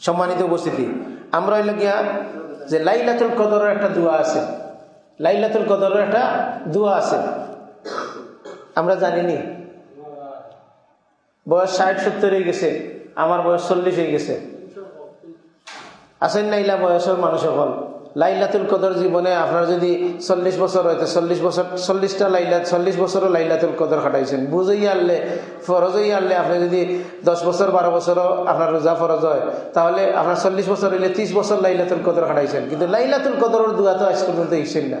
সম্মানিত উপস্থিতি। আমরা হইল গিয়া যে লাইলাতুল কদরের একটা দোয়া আছে। লাইলাতুল কদরের একটা দোয়া আছে। আমরা জানিনি। বয়স ষাট, সত্তর হয়ে গেছে। আমার বয়স চল্লিশ হয়ে গেছে। আসেন না ইলা বয়সের মানুষ সকল? লাইলাতুল কদর জীবনে আপনার যদি চল্লিশ বছর হয়তো চল্লিশ বছর, চল্লিশটা লাইলা, চল্লিশ বছরও লাইলাতুল কদর খাটাইছেন। বুঝেই আনলে, ফরজই আনলে আপনি যদি দশ বছর, বারো বছরও আপনার রোজা ফরজ হয়, তাহলে আপনার চল্লিশ বছর হইলে ত্রিশ বছর লাইলাতুল কদর খাটাইছেন। কিন্তু লাইলাতুল কদরের দুয়া তো আজ পর্যন্ত না।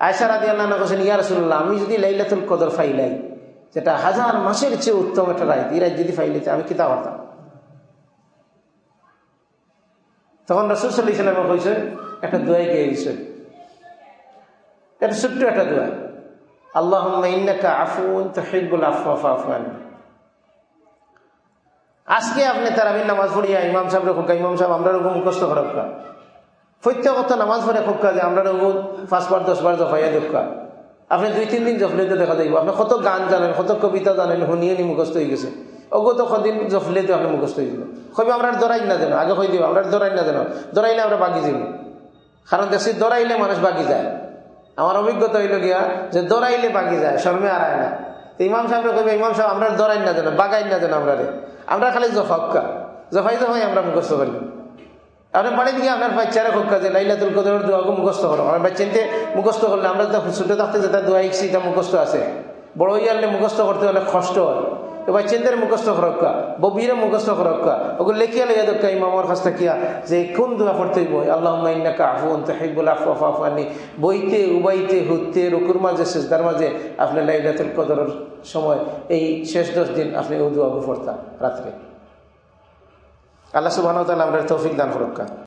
আয়সা রাদি আল্লাহ কোসেন ইয়া রসুল্লাহ আমি যদি লাইলাতুল কদর ফাইলাই, যেটা হাজার মাসের চেয়ে উত্তম একটা রাইত ই রাইত যদি ফাইলিতে আমি কিতা করতাম তখন রসুল সাল্লাহ ইসলামে কইছেন একটা দোয়াই গিয়ে দিয়েছেন এটা ছোট্ট একটা দোয়া। আল্লাহ ইন্নাকা আফুন তহিবুল আফান আজকে আপনি তারাবির নামাজ পড়িয়া ইমাম সাহেব খোকা ইমাম সাহেব আমরা রকম মুখস্থ খরক্কা প্রত্যেকত নামাজ পড়ে খোকা যে আমরা রকম পাঁচবার দশবার জফাইয়া দেখা আপনি দুই, তিন দিন জফলে তো দেখা যাইব। আপনি কত গান জানেন, কত কবিতা জানেন, শুনিয়ে নি মুখস্থ হয়ে গেছে। অগত কদিন জফলে তো আপনি মুখস্থ হয়ে যাব কবি আমরা দরাই না জানো আগে হয়ে দিব, আমরা দরাই না জানো দরাইলে আমরা বাগি যাব কারণ দেশে দরাইলে মানুষ বাগি যায়। আমার অভিজ্ঞতা হইল গিয়া যে দৌড়াইলে বাগি যায়, শর্মে আড়ায় না। তো ইমাম সাহেব কইবে, ইমাম সাহেব, আমরা দৌড়াই না যেন, বাগাই না যেন, আমরা রে। আমরা খালি জফাক্কা জফাই জফাই আমরা মুখস্থ করি। আপনি বাড়ি দিকে আপনার বাচ্চারা খোকা যে লাইলাতুল কদরের দোয়াকে মুখস্থ করো। আমার বাচ্চাতে মুখস্থ করলে আমরা তো ছোটো থাকতে যেটা দোয়া ইচ্ছি তা মুখস্থ আছে। বড় ইয়ারলে মুখস্থ করতে হলে কষ্ট হয়। তো বাচ্চাদের মুখস্থ করক্কা ববিরে মুখস্থ করক্কা ওগুলো লেখিয়া লেগে দক্কা ইমামর কাছ থাকিয়া যে কোন দোয়া পড়তে বই আল্লাহ ইন্নাকা আফুন তাহিবুল আফু আফানি বইতে, উবাইতে হুতে রুকুর মাঝে শেষদার মাঝে আপনি লাইলাতুল কদরের সময়, এই শেষ দশ দিন আপনি ও দোয়া পড়তাম রাত্রে। আল্লাহ সুবাহ আমরা তৌফিক দান করক্কা